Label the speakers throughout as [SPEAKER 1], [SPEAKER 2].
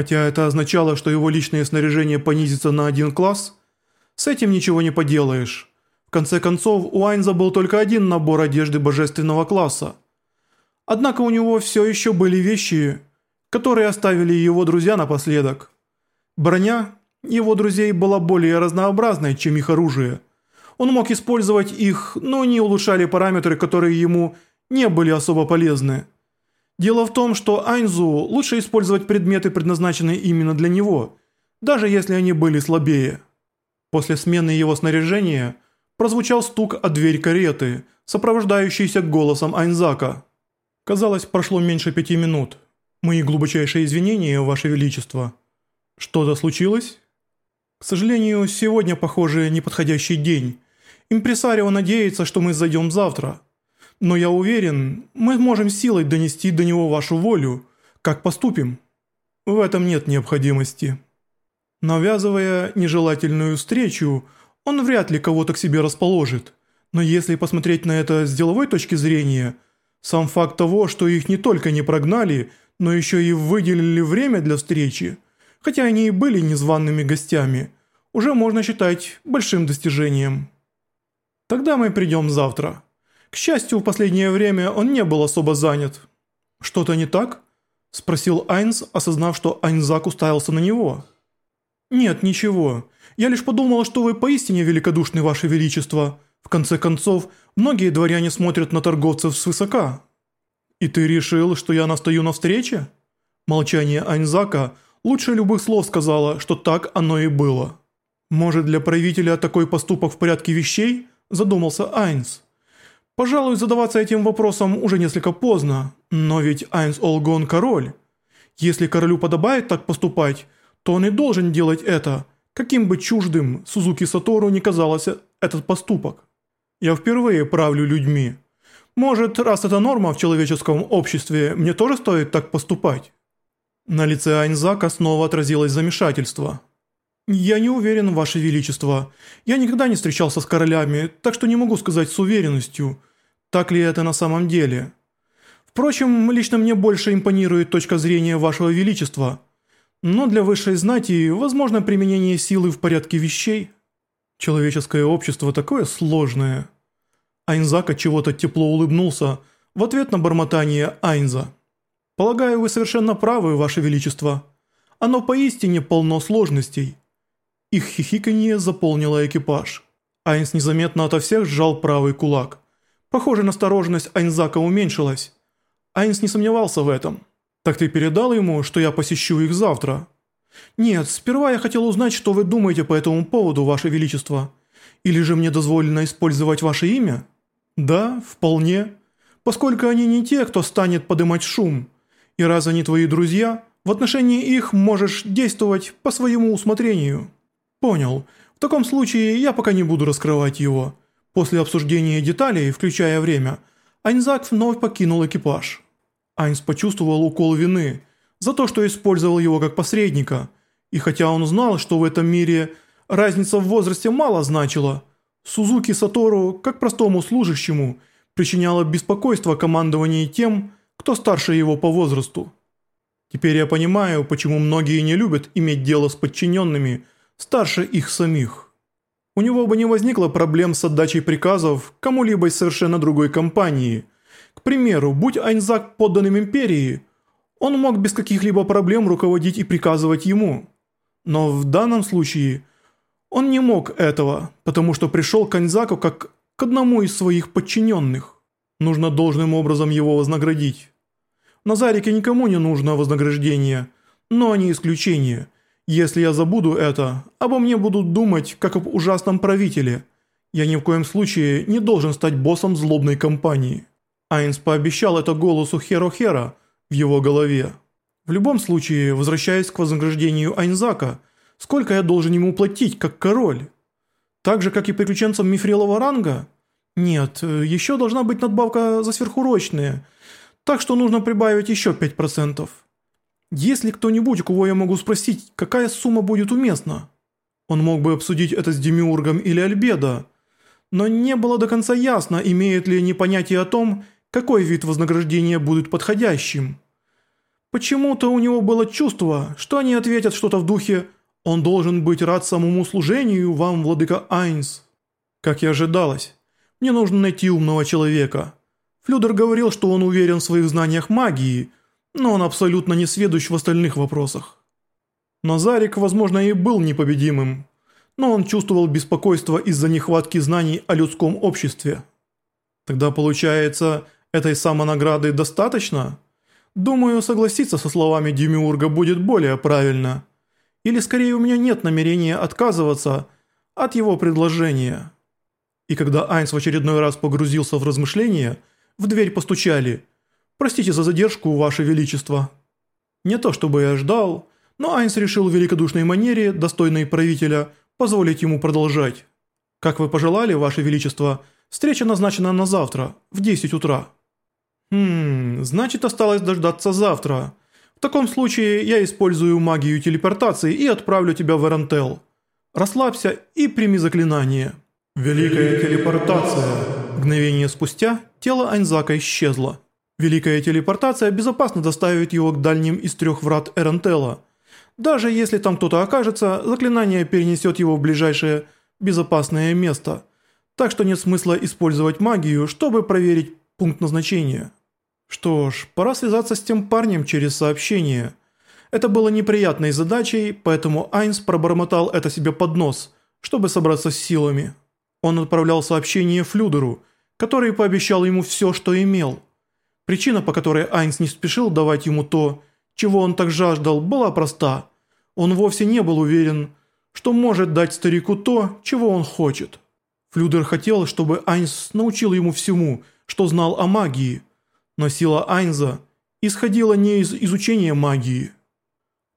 [SPEAKER 1] Хотя это означало, что его личное снаряжение понизится на один класс, с этим ничего не поделаешь. В конце концов, у Айнза был только один набор одежды божественного класса. Однако у него все еще были вещи, которые оставили его друзья напоследок. Броня его друзей была более разнообразной, чем их оружие. Он мог использовать их, но не улучшали параметры, которые ему не были особо полезны. Дело в том, что Айнзу лучше использовать предметы, предназначенные именно для него, даже если они были слабее. После смены его снаряжения прозвучал стук от дверь кареты, сопровождающийся голосом Айнзака. Казалось, прошло меньше пяти минут. Мои глубочайшие извинения, Ваше Величество. Что-то случилось? К сожалению, сегодня, похоже, неподходящий день. Импресарио надеется, что мы зайдем завтра. Но я уверен, мы можем силой донести до него вашу волю. Как поступим? В этом нет необходимости. Навязывая нежелательную встречу, он вряд ли кого-то к себе расположит. Но если посмотреть на это с деловой точки зрения, сам факт того, что их не только не прогнали, но еще и выделили время для встречи, хотя они и были незваными гостями, уже можно считать большим достижением. Тогда мы придем завтра. К счастью, в последнее время он не был особо занят. «Что-то не так?» – спросил Айнс, осознав, что Айнзак уставился на него. «Нет, ничего. Я лишь подумал, что вы поистине великодушны, ваше величество. В конце концов, многие дворяне смотрят на торговцев свысока». «И ты решил, что я настаю на встрече?» Молчание Айнзака лучше любых слов сказала, что так оно и было. «Может, для правителя такой поступок в порядке вещей?» – задумался Айнс. Пожалуй, задаваться этим вопросом уже несколько поздно, но ведь Айнс Олгон король. Если королю подобает так поступать, то он и должен делать это, каким бы чуждым Сузуки Сатору не казался этот поступок. Я впервые правлю людьми. Может, раз это норма в человеческом обществе, мне тоже стоит так поступать? На лице Айнзака снова отразилось замешательство. «Я не уверен, Ваше Величество. Я никогда не встречался с королями, так что не могу сказать с уверенностью». Так ли это на самом деле? Впрочем, лично мне больше импонирует точка зрения вашего величества. Но для высшей знати возможно применение силы в порядке вещей. Человеческое общество такое сложное. Айнзак от чего-то тепло улыбнулся в ответ на бормотание Айнза. Полагаю, вы совершенно правы, ваше величество. Оно поистине полно сложностей. Их хихиканье заполнило экипаж. Айнс незаметно ото всех сжал правый кулак. Похоже, настороженность Айнзака уменьшилась. Айнс не сомневался в этом. «Так ты передал ему, что я посещу их завтра?» «Нет, сперва я хотел узнать, что вы думаете по этому поводу, Ваше Величество. Или же мне дозволено использовать ваше имя?» «Да, вполне. Поскольку они не те, кто станет подымать шум. И раз они твои друзья, в отношении их можешь действовать по своему усмотрению». «Понял. В таком случае я пока не буду раскрывать его. После обсуждения деталей, включая время, Айнзак вновь покинул экипаж. Айнс почувствовал укол вины за то, что использовал его как посредника, и хотя он знал, что в этом мире разница в возрасте мало значила, Сузуки Сатору, как простому служащему, причиняло беспокойство командованию тем, кто старше его по возрасту. Теперь я понимаю, почему многие не любят иметь дело с подчиненными старше их самих. У него бы не возникло проблем с отдачей приказов кому-либо из совершенно другой компании. К примеру, будь Айнзак подданным империи, он мог без каких-либо проблем руководить и приказывать ему. Но в данном случае он не мог этого, потому что пришел к Айнзаку как к одному из своих подчиненных. Нужно должным образом его вознаградить. На Зарике никому не нужно вознаграждение, но не исключение – если я забуду это, обо мне будут думать, как об ужасном правителе. Я ни в коем случае не должен стать боссом злобной компании». Айнс пообещал это голосу Херо-Хера в его голове. В любом случае, возвращаясь к вознаграждению Айнзака, сколько я должен ему платить, как король? Так же, как и приключенцам мифрилового ранга? Нет, еще должна быть надбавка за сверхурочные, так что нужно прибавить еще 5%. Есть ли кто-нибудь, кого я могу спросить, какая сумма будет уместна? Он мог бы обсудить это с Демиургом или Альбедо, но не было до конца ясно, имеют ли они понятие о том, какой вид вознаграждения будет подходящим. Почему-то у него было чувство, что они ответят что-то в духе «Он должен быть рад самому служению вам, владыка Айнс». Как и ожидалось, мне нужно найти умного человека. Флюдер говорил, что он уверен в своих знаниях магии, но он абсолютно не сведущ в остальных вопросах. Назарик, возможно, и был непобедимым, но он чувствовал беспокойство из-за нехватки знаний о людском обществе. Тогда получается, этой самонаграды достаточно? Думаю, согласиться со словами Демиурга будет более правильно. Или скорее у меня нет намерения отказываться от его предложения. И когда Айнс в очередной раз погрузился в размышления, в дверь постучали. «Простите за задержку, Ваше Величество». Не то чтобы я ждал, но Айнс решил в великодушной манере, достойной правителя, позволить ему продолжать. «Как вы пожелали, Ваше Величество, встреча назначена на завтра, в 10 утра». «Хм, значит осталось дождаться завтра. В таком случае я использую магию телепортации и отправлю тебя в Эрантел. Расслабься и прими заклинание». «Великая телепортация». Мгновение спустя тело Айнзака исчезло. Великая телепортация безопасно доставит его к дальним из трех врат Эрантела – даже если там кто-то окажется, заклинание перенесет его в ближайшее безопасное место. Так что нет смысла использовать магию, чтобы проверить пункт назначения. Что ж, пора связаться с тем парнем через сообщение. Это было неприятной задачей, поэтому Айнс пробормотал это себе под нос, чтобы собраться с силами. Он отправлял сообщение Флюдеру, который пообещал ему все, что имел. Причина, по которой Айнс не спешил давать ему то, чего он так жаждал, была проста. Он вовсе не был уверен, что может дать старику то, чего он хочет. Флюдер хотел, чтобы Айнс научил ему всему, что знал о магии, но сила Айнза исходила не из изучения магии.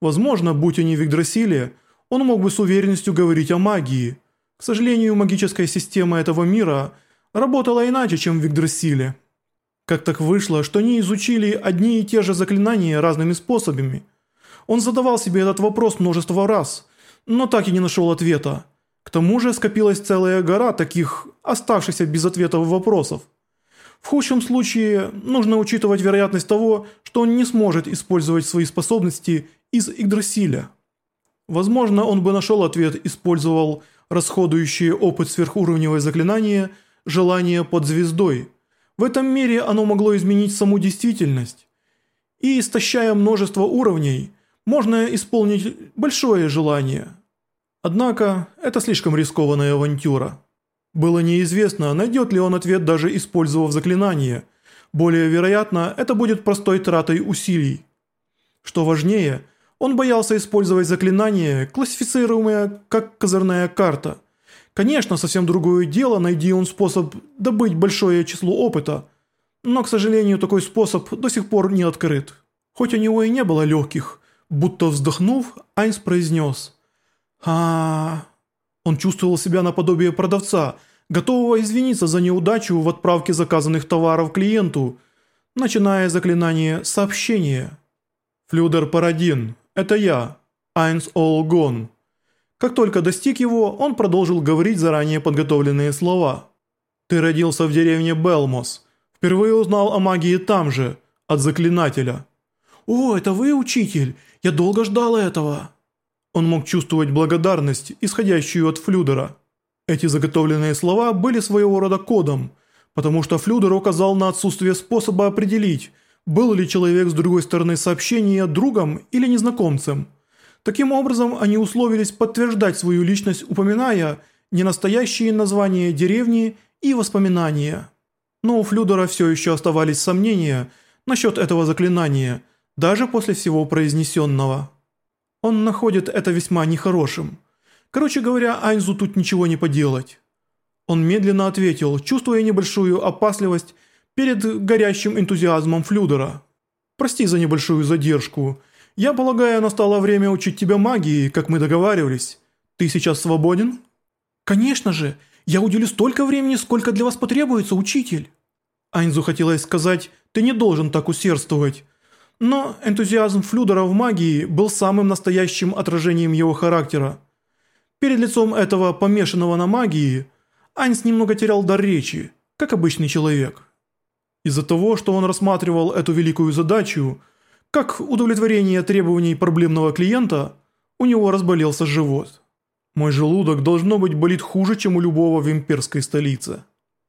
[SPEAKER 1] Возможно, будь они в Игдрасиле, он мог бы с уверенностью говорить о магии. К сожалению, магическая система этого мира работала иначе, чем в Игдрасиле. Как так вышло, что они изучили одни и те же заклинания разными способами? Он задавал себе этот вопрос множество раз, но так и не нашел ответа. К тому же скопилась целая гора таких оставшихся без ответов вопросов. В худшем случае нужно учитывать вероятность того, что он не сможет использовать свои способности из Игдрасиля. Возможно, он бы нашел ответ, использовал расходующие опыт сверхуровневое заклинание «Желание под звездой», в этом мире оно могло изменить саму действительность. И истощая множество уровней, можно исполнить большое желание. Однако, это слишком рискованная авантюра. Было неизвестно, найдет ли он ответ даже использовав заклинание. Более вероятно, это будет простой тратой усилий. Что важнее, он боялся использовать заклинание, классифицируемое как козырная карта – Конечно, совсем другое дело, найди он способ добыть большое число опыта. Но, к сожалению, такой способ до сих пор не открыт. Хоть у него и не было легких, будто вздохнув, Айнс произнес а, Он чувствовал себя наподобие продавца, готового извиниться за неудачу в отправке заказанных товаров клиенту, начиная заклинание «Сообщение». «Флюдер Парадин, это я, Айнс Олгон». Как только достиг его, он продолжил говорить заранее подготовленные слова. «Ты родился в деревне Белмос. Впервые узнал о магии там же, от заклинателя». «О, это вы, учитель? Я долго ждал этого». Он мог чувствовать благодарность, исходящую от Флюдера. Эти заготовленные слова были своего рода кодом, потому что Флюдер указал на отсутствие способа определить, был ли человек с другой стороны сообщения другом или незнакомцем – Таким образом, они условились подтверждать свою личность, упоминая ненастоящие названия деревни и воспоминания. Но у Флюдера все еще оставались сомнения насчет этого заклинания, даже после всего произнесенного. Он находит это весьма нехорошим. Короче говоря, Айнзу тут ничего не поделать. Он медленно ответил, чувствуя небольшую опасливость перед горящим энтузиазмом Флюдера. «Прости за небольшую задержку. Я полагаю, настало время учить тебя магии, как мы договаривались. Ты сейчас свободен?» «Конечно же! Я уделю столько времени, сколько для вас потребуется, учитель!» Айнзу хотелось сказать «ты не должен так усердствовать». Но энтузиазм Флюдера в магии был самым настоящим отражением его характера. Перед лицом этого помешанного на магии Айнс немного терял дар речи, как обычный человек. Из-за того, что он рассматривал эту великую задачу – Как удовлетворение требований проблемного клиента, у него разболелся живот. Мой желудок должно быть болит хуже, чем у любого в имперской столице.